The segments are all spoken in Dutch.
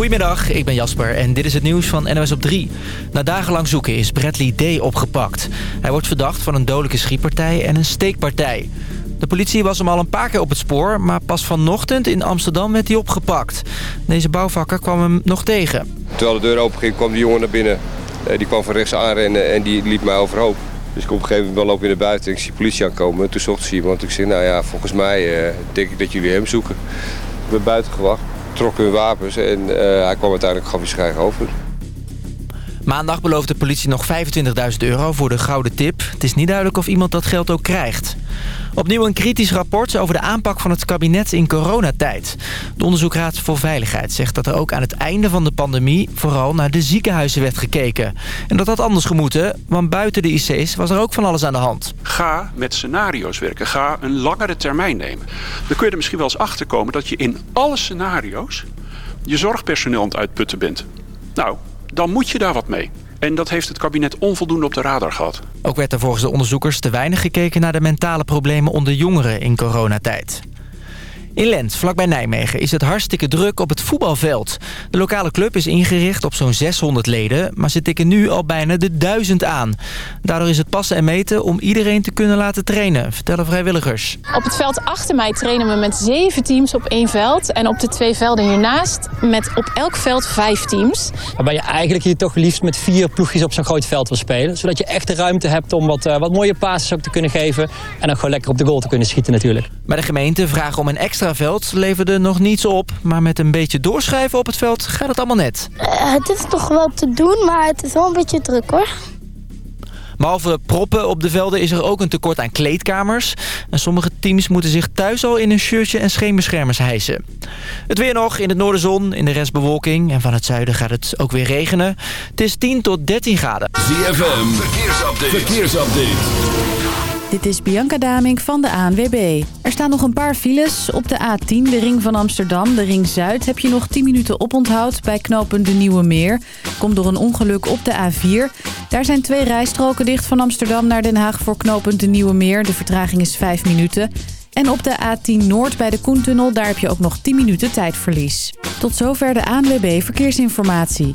Goedemiddag, ik ben Jasper en dit is het nieuws van NOS op 3. Na dagenlang zoeken is Bradley D. opgepakt. Hij wordt verdacht van een dodelijke schietpartij en een steekpartij. De politie was hem al een paar keer op het spoor, maar pas vanochtend in Amsterdam werd hij opgepakt. Deze bouwvakker kwam hem nog tegen. Terwijl de deur open ging, kwam die jongen naar binnen. Eh, Die kwam van rechts aanrennen en die liep mij overhoop. Dus ik op een gegeven moment loop ik naar buiten en ik zie politie aankomen. Toen zocht ze iemand. Ik zei, nou ja, volgens mij eh, denk ik dat jullie hem zoeken. Ik ben buiten gewacht, trok hun wapens en eh, hij kwam uiteindelijk zich eigen over. Maandag belooft de politie nog 25.000 euro voor de gouden tip. Het is niet duidelijk of iemand dat geld ook krijgt. Opnieuw een kritisch rapport over de aanpak van het kabinet in coronatijd. De Onderzoekraad voor Veiligheid zegt dat er ook aan het einde van de pandemie... vooral naar de ziekenhuizen werd gekeken. En dat had anders gemoeten, want buiten de IC's was er ook van alles aan de hand. Ga met scenario's werken. Ga een langere termijn nemen. Dan kun je er misschien wel eens achter komen dat je in alle scenario's je zorgpersoneel aan het uitputten bent. Nou, dan moet je daar wat mee. En dat heeft het kabinet onvoldoende op de radar gehad. Ook werd er volgens de onderzoekers te weinig gekeken naar de mentale problemen onder jongeren in coronatijd. In Lent, vlakbij Nijmegen, is het hartstikke druk op het voetbalveld. De lokale club is ingericht op zo'n 600 leden... maar ze tikken nu al bijna de 1000 aan. Daardoor is het passen en meten om iedereen te kunnen laten trainen... vertellen vrijwilligers. Op het veld achter mij trainen we met zeven teams op één veld. En op de twee velden hiernaast met op elk veld vijf teams. Waarbij je eigenlijk hier toch liefst met vier ploegjes op zo'n groot veld wil spelen. Zodat je echt de ruimte hebt om wat, eh, wat mooie passes ook te kunnen geven. En dan gewoon lekker op de goal te kunnen schieten natuurlijk. Bij de gemeente vragen om een extra veld leverde nog niets op. Maar met een beetje doorschuiven op het veld gaat het allemaal net. Eh, het is toch wel te doen, maar het is wel een beetje druk hoor. Behalve proppen op de velden is er ook een tekort aan kleedkamers. En sommige teams moeten zich thuis al in een shirtje en scheenbeschermers hijsen. Het weer nog, in het noorden zon, in de rest bewolking. En van het zuiden gaat het ook weer regenen. Het is 10 tot 13 graden. ZFM, verkeersupdate. verkeersupdate. Dit is Bianca Damink van de ANWB. Er staan nog een paar files. Op de A10, de ring van Amsterdam, de ring Zuid... heb je nog 10 minuten oponthoud bij knooppunt de Nieuwe Meer. Komt door een ongeluk op de A4. Daar zijn twee rijstroken dicht van Amsterdam naar Den Haag... voor knooppunt de Nieuwe Meer. De vertraging is 5 minuten. En op de A10 Noord bij de Koentunnel... daar heb je ook nog 10 minuten tijdverlies. Tot zover de ANWB Verkeersinformatie.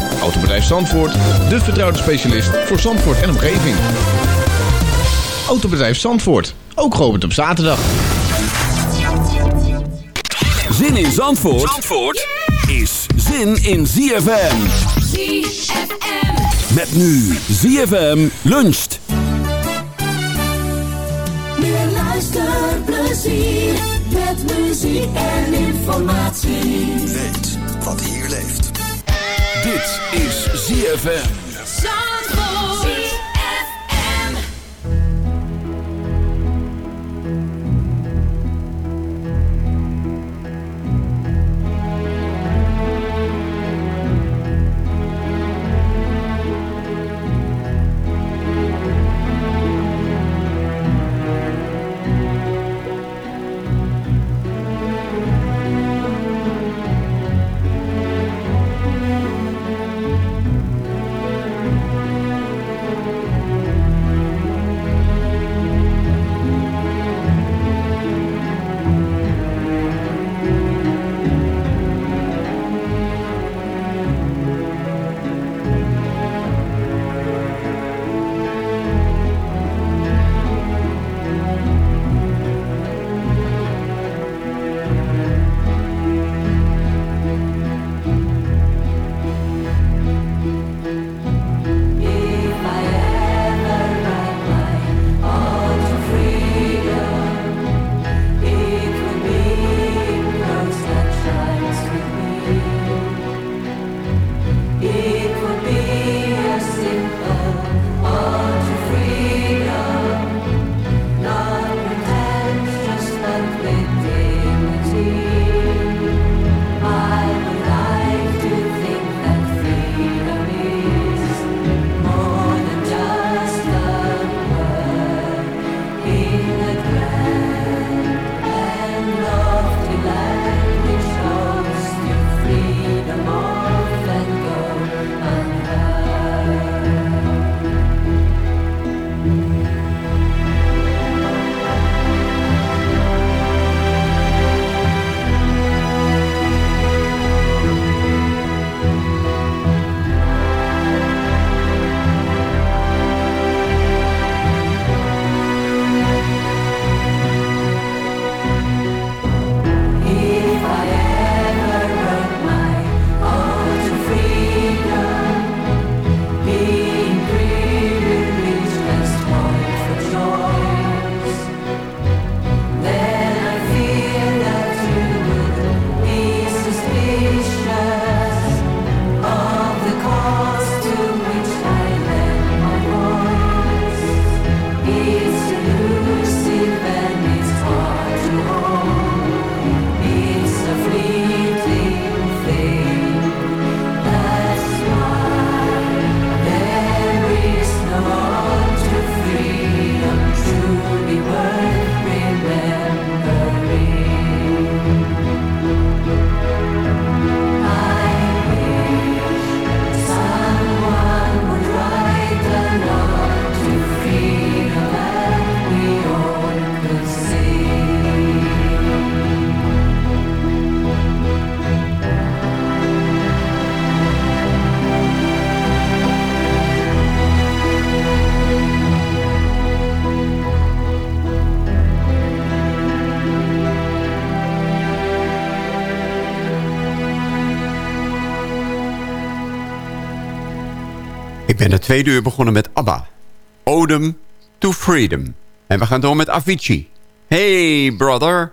Autobedrijf Zandvoort, de vertrouwde specialist voor Zandvoort en omgeving. Autobedrijf Zandvoort, ook geopend op zaterdag. Zin in Zandvoort, Zandvoort is zin in ZFM. ZFM. Met nu ZFM luncht. Meer luisterplezier met muziek en informatie. Weet wat hier leeft. Dit is ZFM. Ik ben het tweede uur begonnen met ABBA. Odem to Freedom. En we gaan door met Avicii. Hey, brother.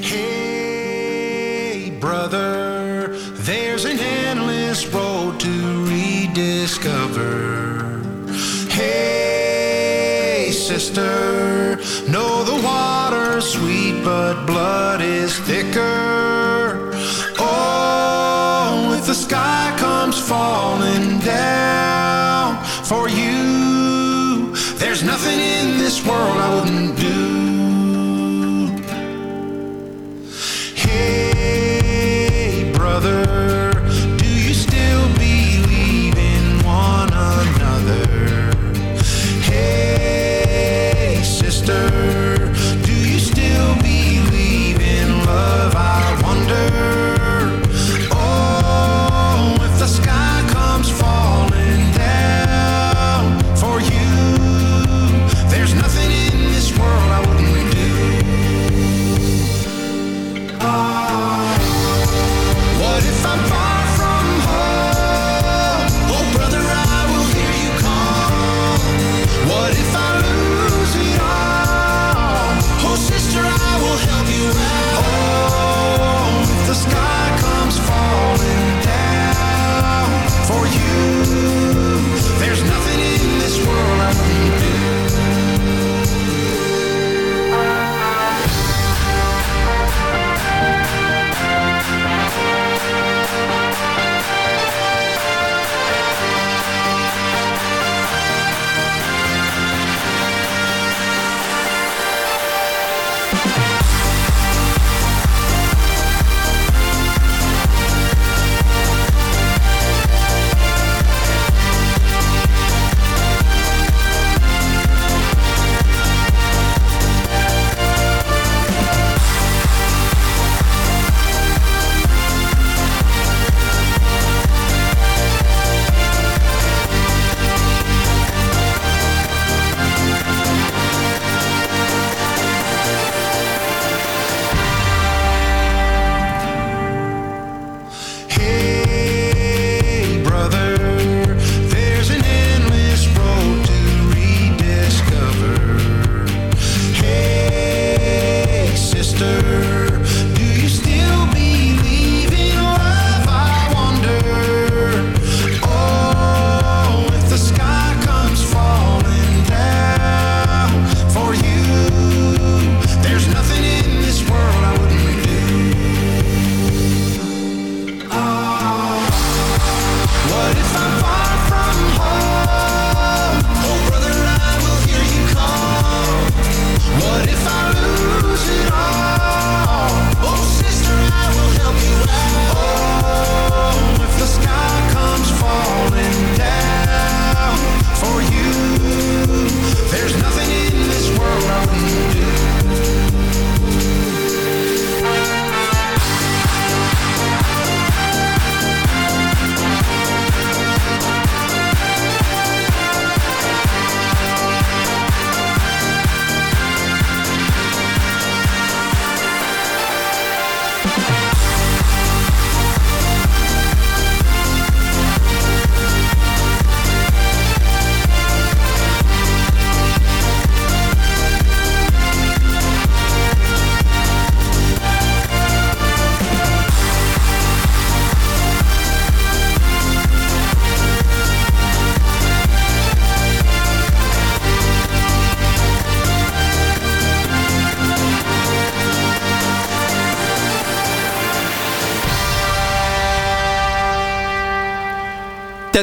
Hey, brother, there's an endless road to rediscover. Hey, sister, know the water's sweet, but blood is thicker. Sky comes falling down for you, there's nothing in this world I wouldn't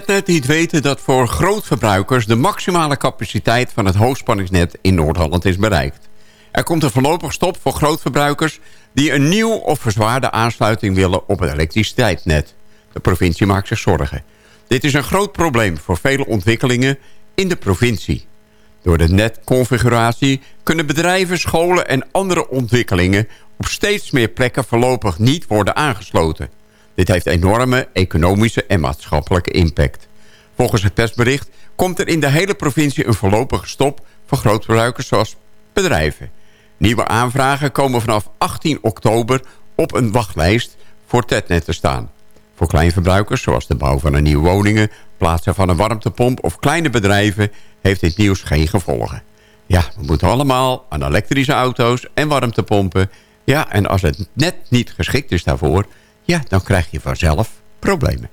Tetnet liet weten dat voor grootverbruikers... de maximale capaciteit van het hoogspanningsnet in Noord-Holland is bereikt. Er komt een voorlopig stop voor grootverbruikers... die een nieuw of verzwaarde aansluiting willen op het elektriciteitsnet. De provincie maakt zich zorgen. Dit is een groot probleem voor vele ontwikkelingen in de provincie. Door de netconfiguratie kunnen bedrijven, scholen en andere ontwikkelingen... op steeds meer plekken voorlopig niet worden aangesloten. Dit heeft enorme economische en maatschappelijke impact. Volgens het persbericht komt er in de hele provincie een voorlopige stop... voor grootverbruikers zoals bedrijven. Nieuwe aanvragen komen vanaf 18 oktober op een wachtlijst voor Tetnet te staan. Voor kleinverbruikers, zoals de bouw van een nieuwe woningen... plaatsen van een warmtepomp of kleine bedrijven... heeft dit nieuws geen gevolgen. Ja, we moeten allemaal aan elektrische auto's en warmtepompen. Ja, en als het net niet geschikt is daarvoor... ja, dan krijg je vanzelf problemen.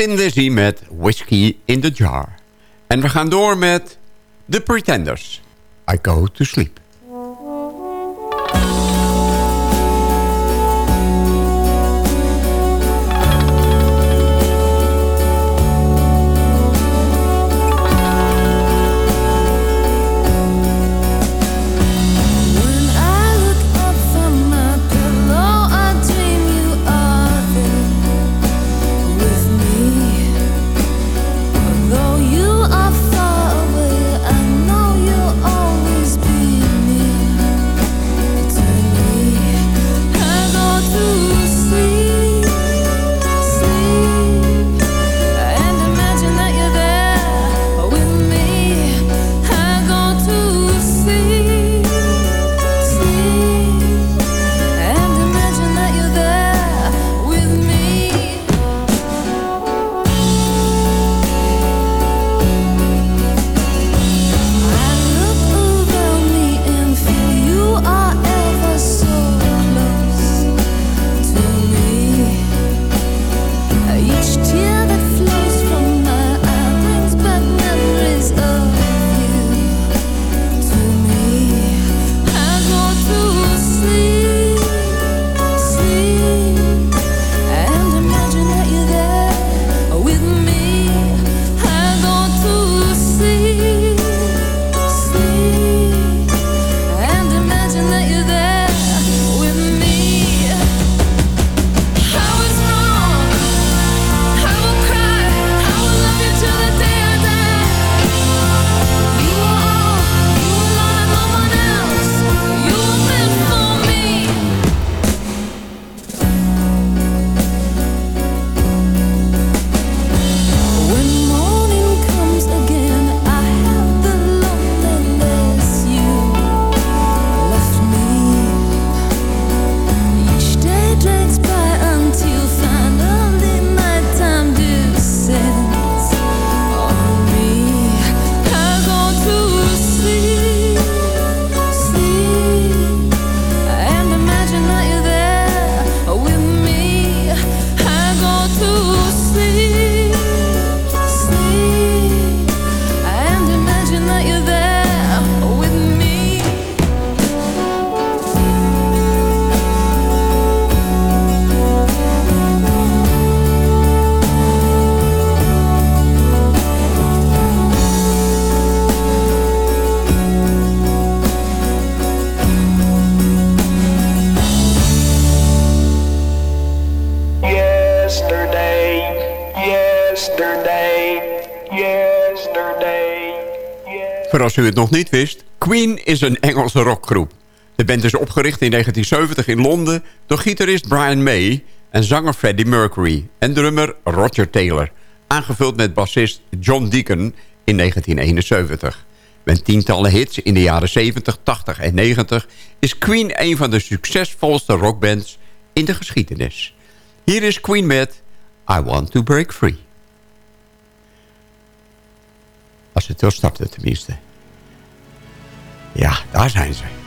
Tin Lizzy met Whiskey in the Jar. En we gaan door met The Pretenders. I go to sleep. als u het nog niet wist. Queen is een Engelse rockgroep. De band is opgericht in 1970 in Londen door gitarist Brian May... en zanger Freddie Mercury en drummer Roger Taylor... aangevuld met bassist John Deacon in 1971. Met tientallen hits in de jaren 70, 80 en 90... is Queen een van de succesvolste rockbands in de geschiedenis. Hier is Queen met I Want To Break Free. Als het wil starten tenminste. Ja, daar zijn ze.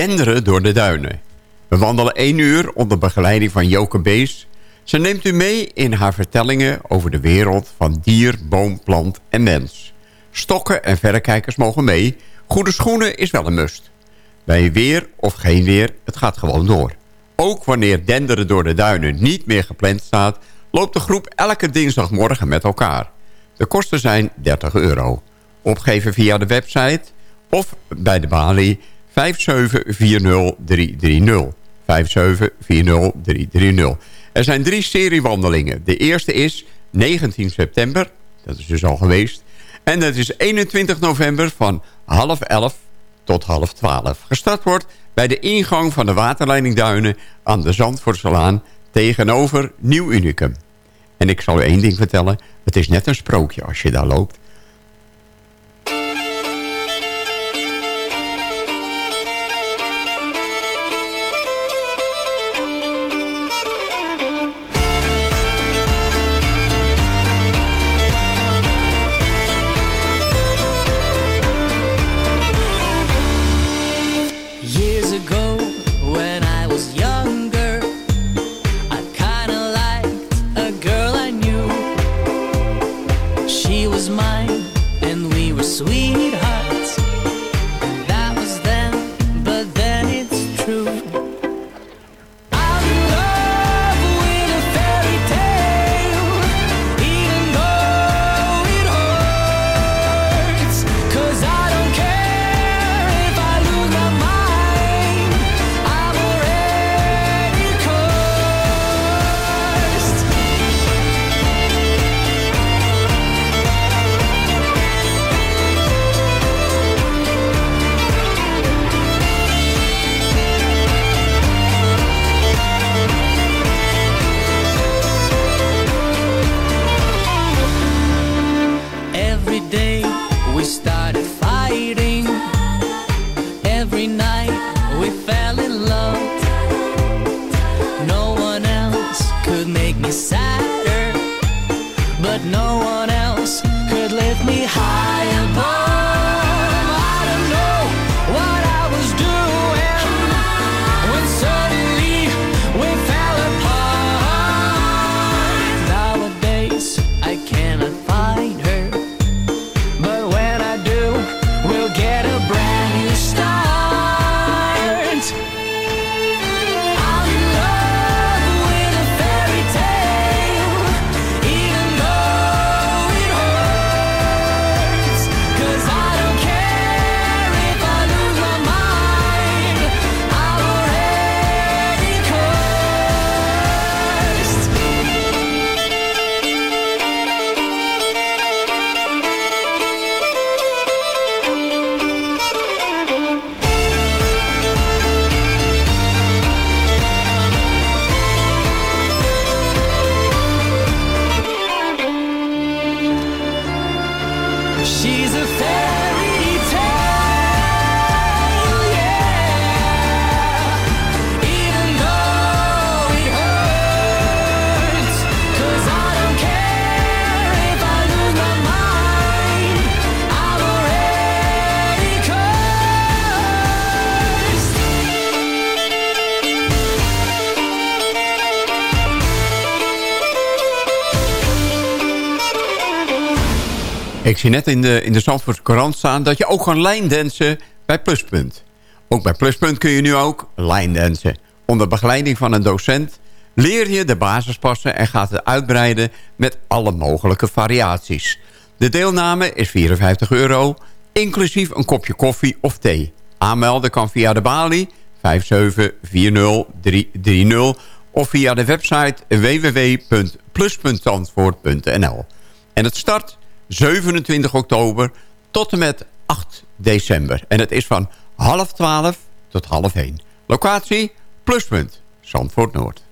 Denderen door de duinen. We wandelen één uur onder begeleiding van Joke Bees. Ze neemt u mee in haar vertellingen over de wereld van dier, boom, plant en mens. Stokken en verrekijkers mogen mee. Goede schoenen is wel een must. Bij weer of geen weer, het gaat gewoon door. Ook wanneer denderen door de duinen niet meer gepland staat... loopt de groep elke dinsdagmorgen met elkaar. De kosten zijn 30 euro. Opgeven via de website of bij de balie 5740330. 5740330. Er zijn drie seriewandelingen. De eerste is 19 september, dat is dus al geweest. En dat is 21 november van half 11 tot half 12. Gestart wordt bij de ingang van de waterleiding Duinen aan de Zandvoortselaan tegenover Nieuw Unicum. En ik zal u één ding vertellen. Het is net een sprookje als je daar loopt. Net in de, in de Zandvoortse Courant staan... dat je ook kan lijndansen bij Pluspunt. Ook bij Pluspunt kun je nu ook lijndansen. Onder begeleiding van een docent leer je de basispassen... en gaat het uitbreiden met alle mogelijke variaties. De deelname is 54 euro, inclusief een kopje koffie of thee. Aanmelden kan via de balie 5740330 of via de website www.plus.zandvoort.nl. En het start 27 oktober tot en met 8 december. En het is van half 12 tot half 1. Locatie Pluspunt, Zandvoort Noord.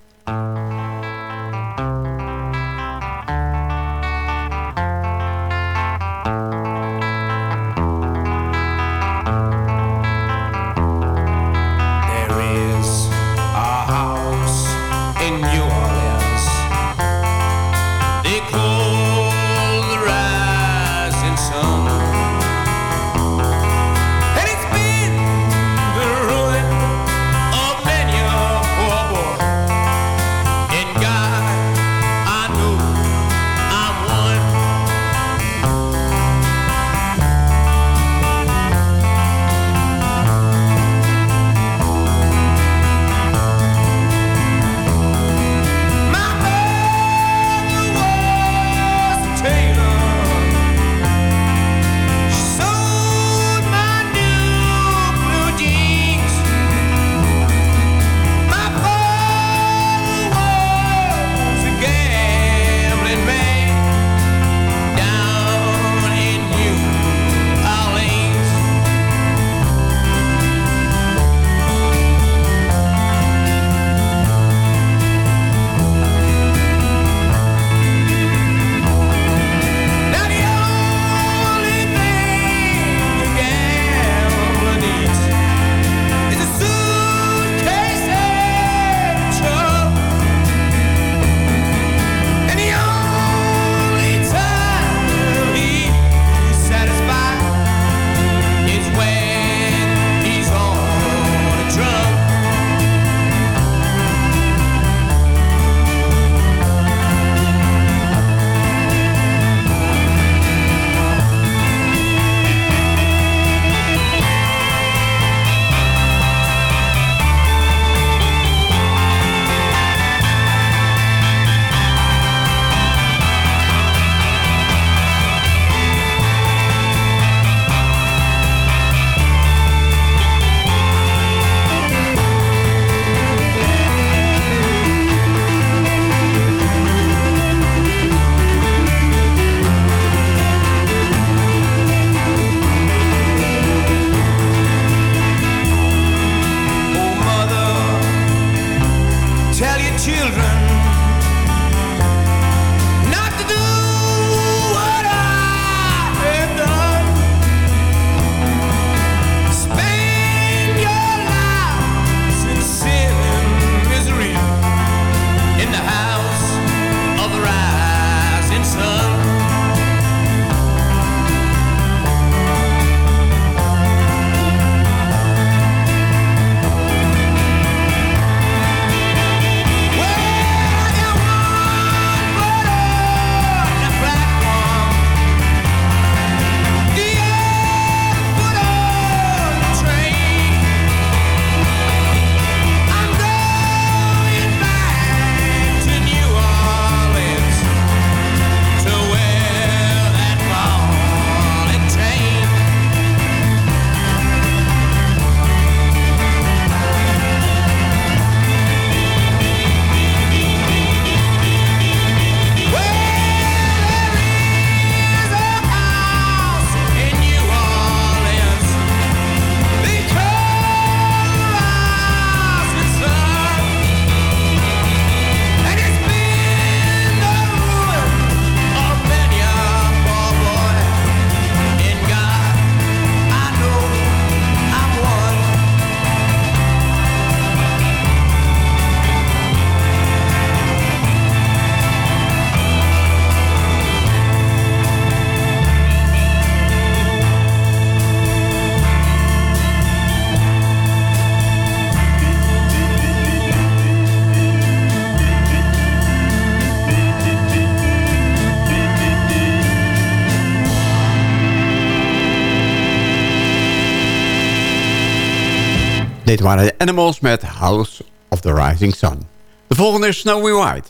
Dit waren de Animals met House of the Rising Sun. De volgende is Snowy White.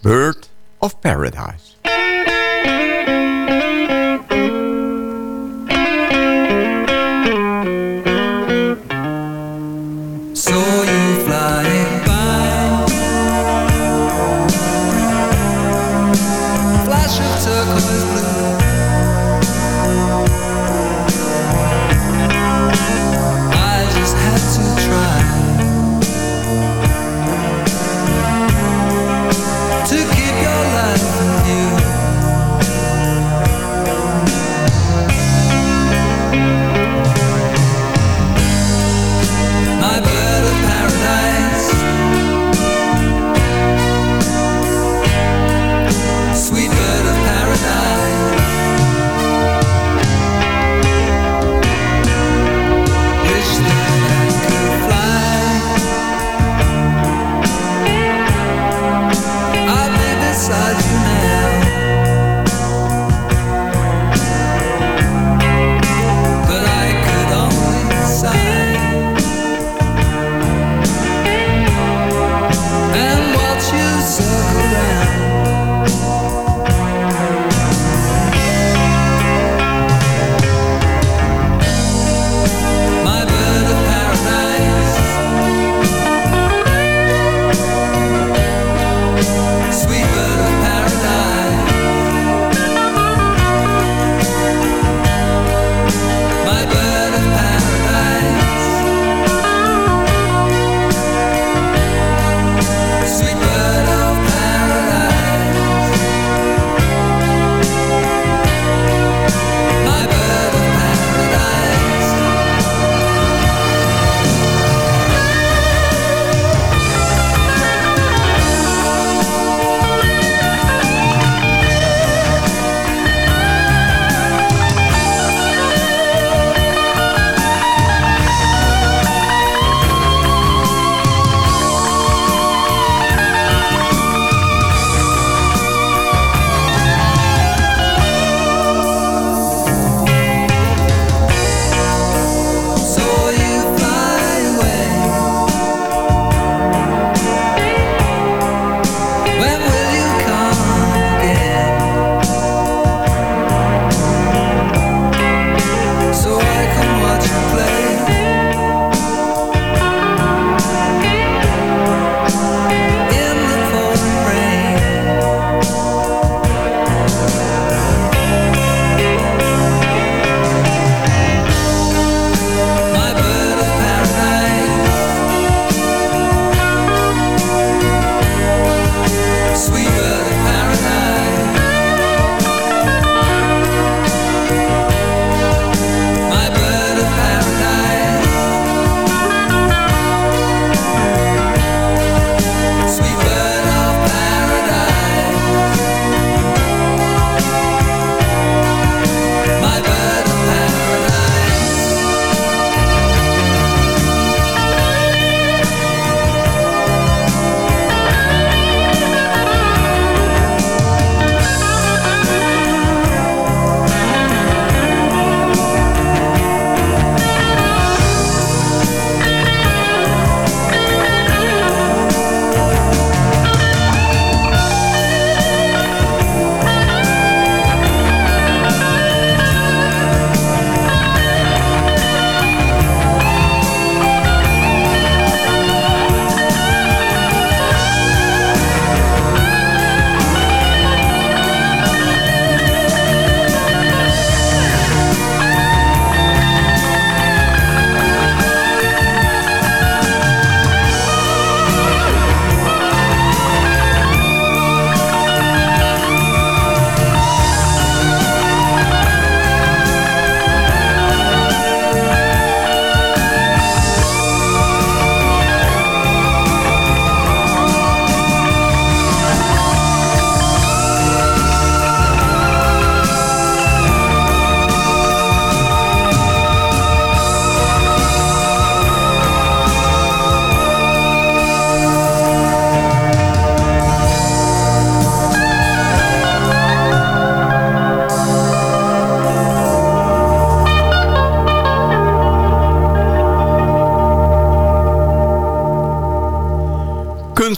Bird of Paradise.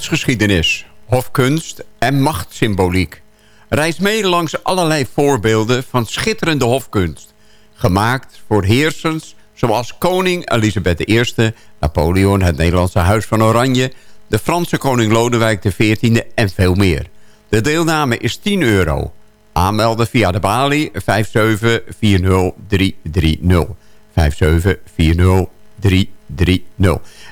kunstgeschiedenis, hofkunst en machtssymboliek. Reis mee langs allerlei voorbeelden van schitterende hofkunst. Gemaakt voor heersers zoals koning Elisabeth I, Napoleon, het Nederlandse Huis van Oranje... de Franse koning Lodewijk XIV en veel meer. De deelname is 10 euro. Aanmelden via de balie 5740330. 5740330.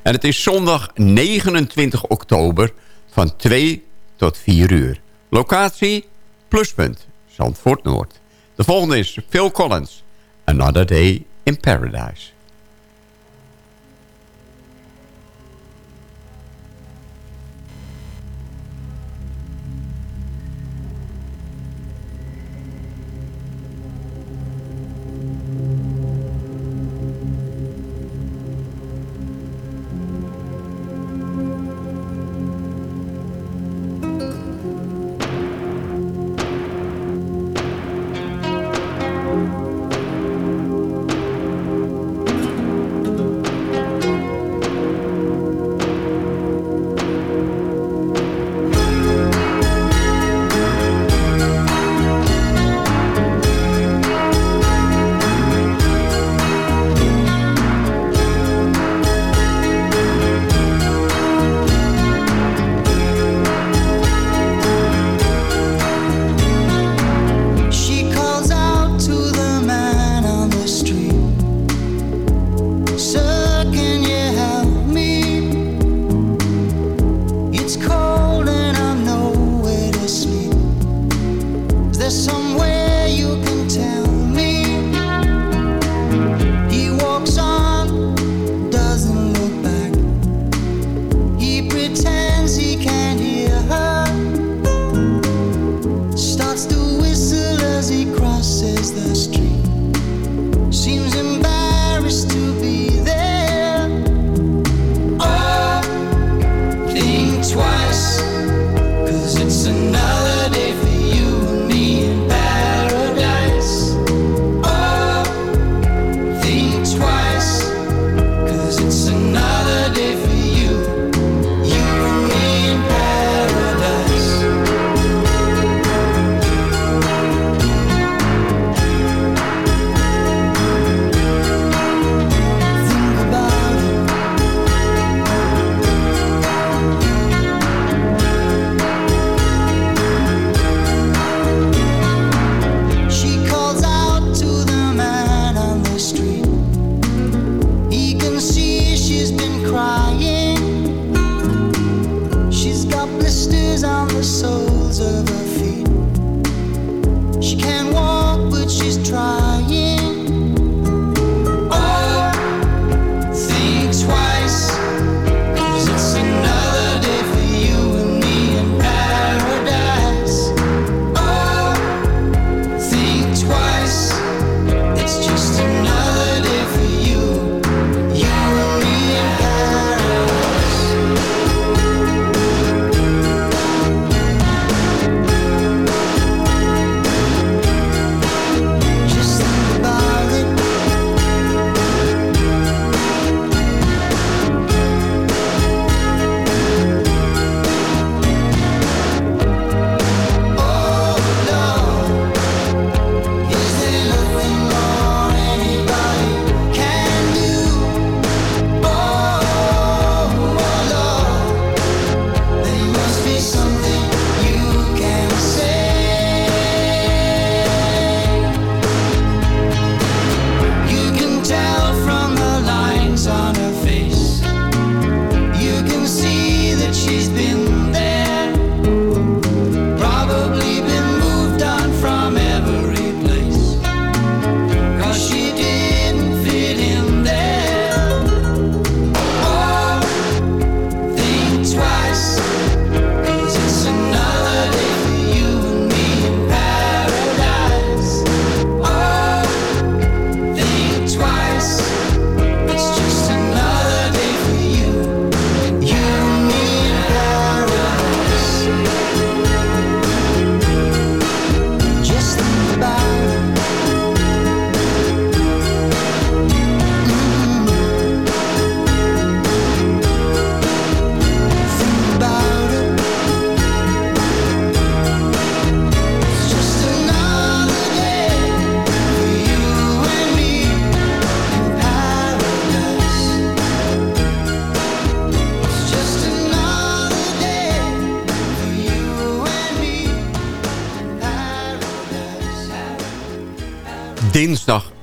En het is zondag 29 oktober van 2 tot 4 uur. Locatie Pluspunt, Zandvoort Noord. De volgende is Phil Collins, Another Day in Paradise.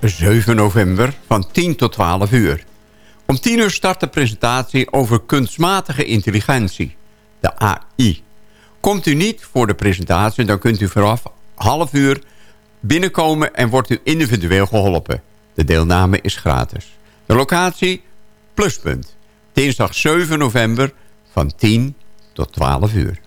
7 november van 10 tot 12 uur. Om 10 uur start de presentatie over kunstmatige intelligentie, de AI. Komt u niet voor de presentatie, dan kunt u vanaf half uur binnenkomen en wordt u individueel geholpen. De deelname is gratis. De locatie Pluspunt. Dinsdag 7 november van 10 tot 12 uur.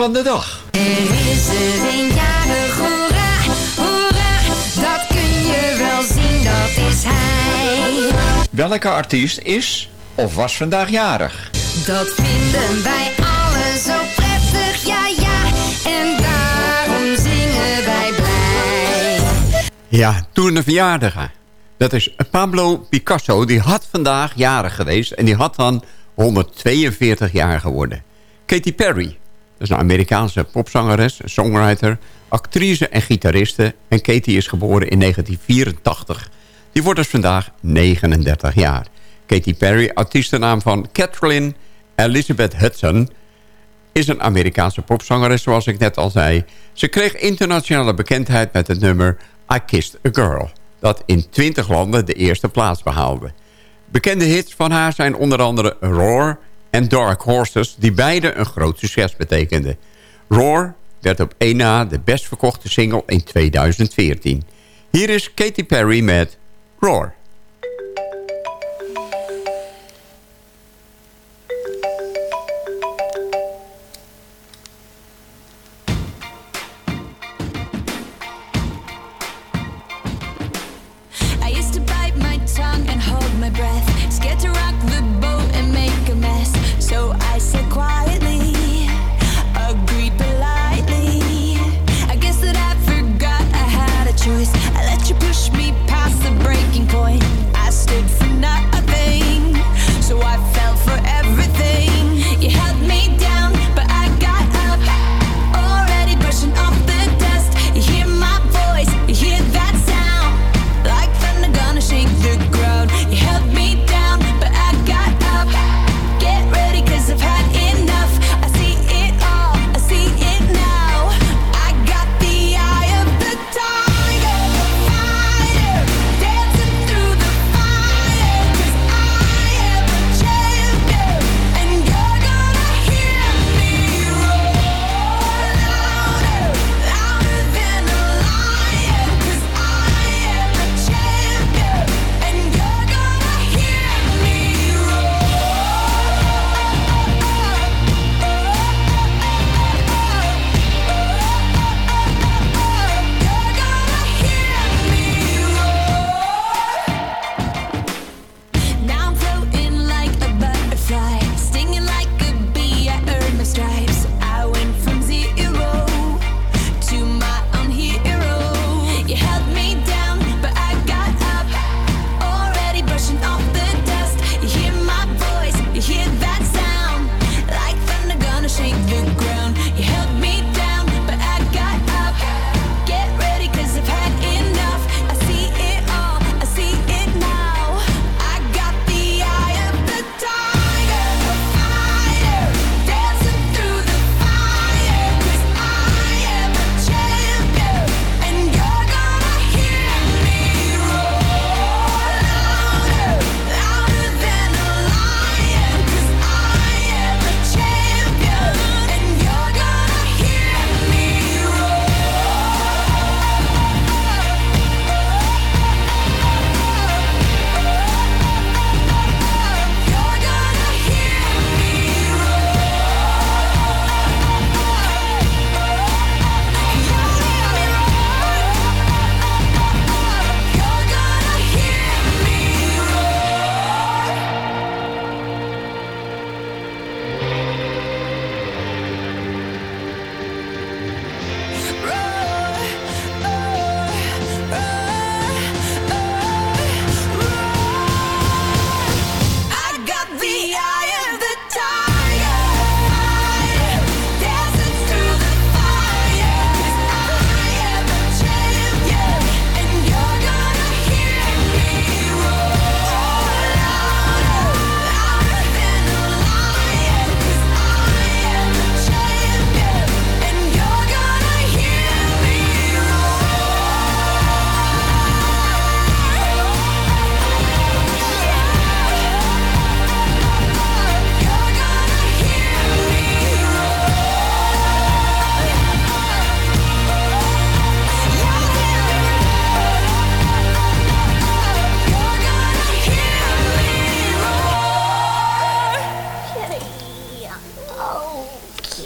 Van de dag. Er is er een jarig, hoera, hoera, dat kun je wel zien, dat is hij. Welke artiest is of was vandaag jarig? Dat vinden wij allen zo prettig, ja ja, en daarom zingen wij blij. Ja, toen de verjaardagen. Dat is Pablo Picasso. Die had vandaag jarig geweest. En die had dan 142 jaar geworden. Katy Perry. Dat is een Amerikaanse popzangeres, songwriter, actrice en gitariste. En Katy is geboren in 1984. Die wordt dus vandaag 39 jaar. Katy Perry, artiestennaam van Kathleen Elizabeth Hudson... is een Amerikaanse popzangeres, zoals ik net al zei. Ze kreeg internationale bekendheid met het nummer I Kissed a Girl... dat in 20 landen de eerste plaats behaalde. Bekende hits van haar zijn onder andere Roar en Dark Horses... die beide een groot succes betekenden. Roar werd op één na de best verkochte single in 2014. Hier is Katy Perry met Roar.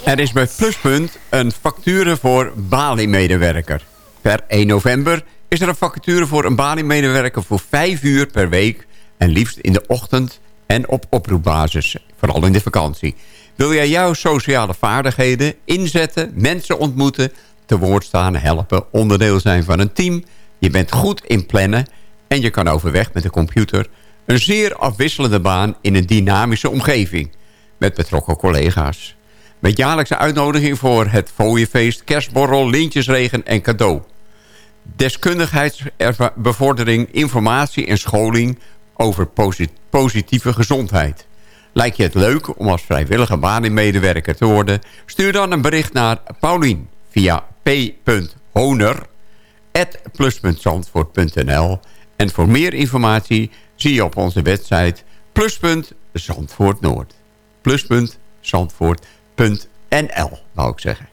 Er is bij Pluspunt een vacature voor Bali-medewerker. Per 1 november is er een vacature voor een Bali-medewerker voor 5 uur per week... en liefst in de ochtend en op oproepbasis, vooral in de vakantie. Wil jij jouw sociale vaardigheden inzetten, mensen ontmoeten... te woord staan, helpen, onderdeel zijn van een team... je bent goed in plannen en je kan overweg met de computer... een zeer afwisselende baan in een dynamische omgeving... met betrokken collega's. Met jaarlijkse uitnodiging voor het fooienfeest, kerstborrel, lintjesregen en cadeau. Deskundigheidsbevordering, informatie en scholing over posi- positieve gezondheid. Lijkt je het leuk om als vrijwillige baanmedewerker te worden? Stuur dan een bericht naar Paulien via p.honer.plus.zandvoort.nl En voor meer informatie zie je op onze website pluspunt Zandvoort Noord. Pluspunt Zandvoort.nl, wou ik zeggen.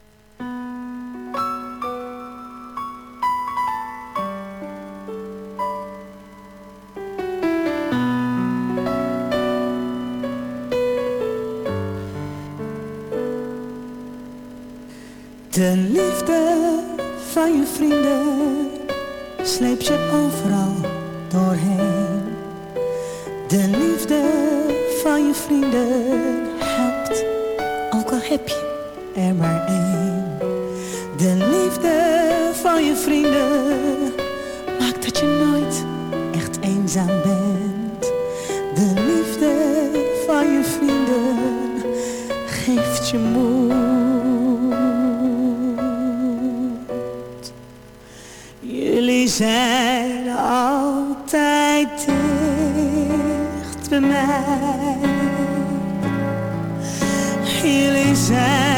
De liefde van je vrienden sleept je overal doorheen. De liefde van je vrienden heb je er maar één. De liefde van je vrienden maakt dat je nooit echt eenzaam bent. De liefde van je vrienden geeft je moed. Jullie zijn altijd dicht bij mij. Jullie zijn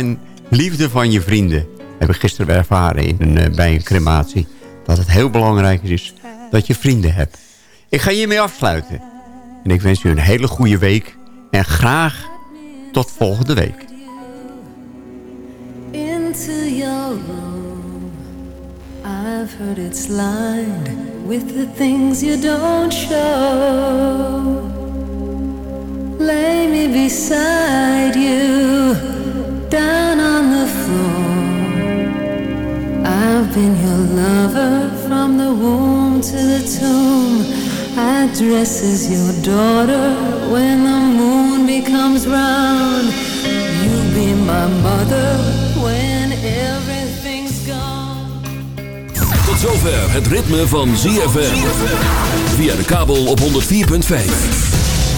van, liefde van je vrienden. Heb ik gisteren ervaren eh, bij een crematie. Dat het heel belangrijk is dat je vrienden hebt. Ik ga hiermee afsluiten. En ik wens u een hele goede week. En graag tot volgende week. into your room. I've heard it's lined with the things you don't show. Lay me beside you, down on the floor. I've been your lover from the womb to the tomb. I dress as your daughter when the moon becomes round. You'll be my mother when everything's gone. Tot zover het ritme van ZFM. Via de kabel op 104.5.